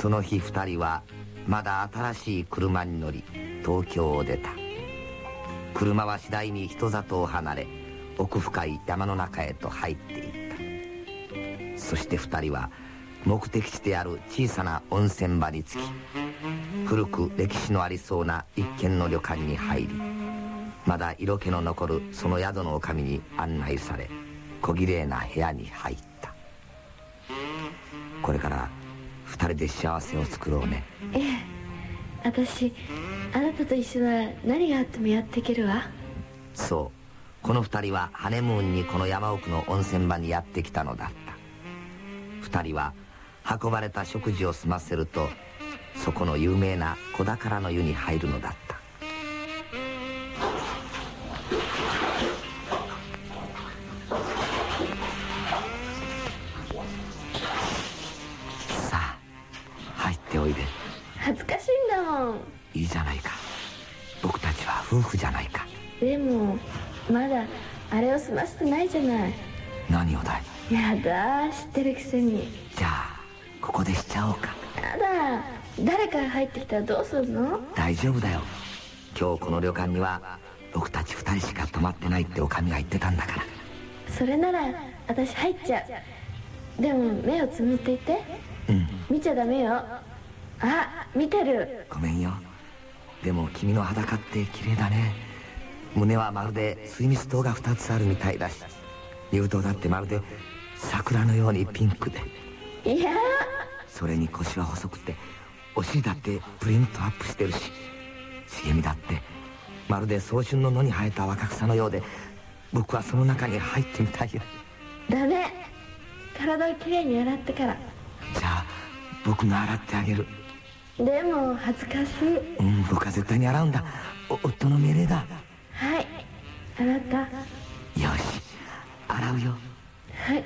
その日二人はまだ新しい車に乗り東京を出た。車は次第に人里を離れ奥深い山の中へと入っていった。そして二人は目的地である小さな温泉場に着き古く歴史のありそうな一軒の旅館に入りまだ色気の残るその宿の女将に案内され小綺麗な部屋に入った。これから二人で幸せを作ろうね。ええ。私あなたと一緒なら何があってもやっていけるわ。そう。この二人はハネムーンにこの山奥の温泉場にやってきたのだった。二人は運ばれた食事を済ませるとそこの有名な子宝の湯に入るのだったっておいで。恥ずかしいんだもん。いいじゃないか。僕たちは夫婦じゃないか。でもまだあれを済ませてないじゃない。何をだい？やだ知ってるくせに。じゃあここでしちゃおうか。やだ誰かが入ってきたらどうすんの？大丈夫だよ。今日この旅館には僕たち二人しか泊まってないっておかみが言ってたんだから。それなら私入っちゃう。でも目をつむっていて。うん。見ちゃダメよあ見てる。ごめんよ。でも君の裸って綺麗だね。胸はまるで水蜜糖が2つあるみたいだし。乳頭だってまるで桜のようにピンクで。いや。それに腰は細くてお尻だってプリントアップしてるし。茂みだってまるで早春の野に生えた若草のようで。僕はその中に入ってみたいよダメ。体をきれいに洗ってから。じゃあ僕が洗ってあげるでも恥ずかしい。うん僕は絶対に洗うんだ。お夫の命令だ。はい。あなた。よし。洗うよ。はい。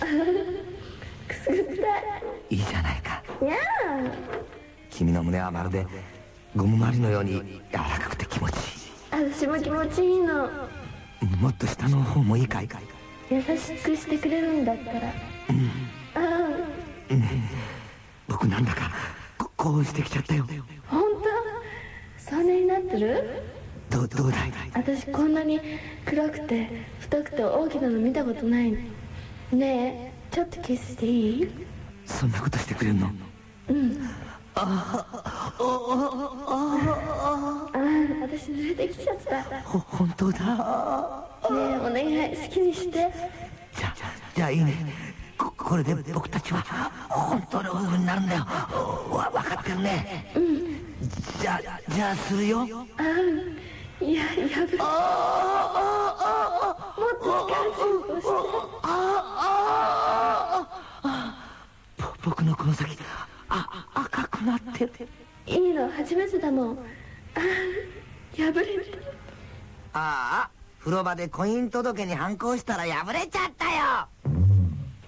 くすぐったい。いいじゃないか。いや君の胸はまるでゴムまりのように柔らかくて気持ちい私も気持ちいいの。いもっと下の方もいいかい。優しくしてくれるんだったら。あ僕なんだかこ興奮してきちゃったよ。あ本当？そんなになってる？どうどうだい？私こんなに黒くて太くて大きなの見たことない。のねえちょっとキスしていい？そんなことしてくれんの？ああ私濡れてきちゃった。ねほ本当だ。えお願い好きにして。じゃあじゃあいいねここれで僕たちは本当の夫婦になるんだよ。わ分かってるね。じゃあじゃあするよ。いややぶもっと力強く押してぼ僕のこの先あ赤くなってるいいの初めてだもんああ破れてああ風呂場で婚姻届に反抗したら破れちゃったよ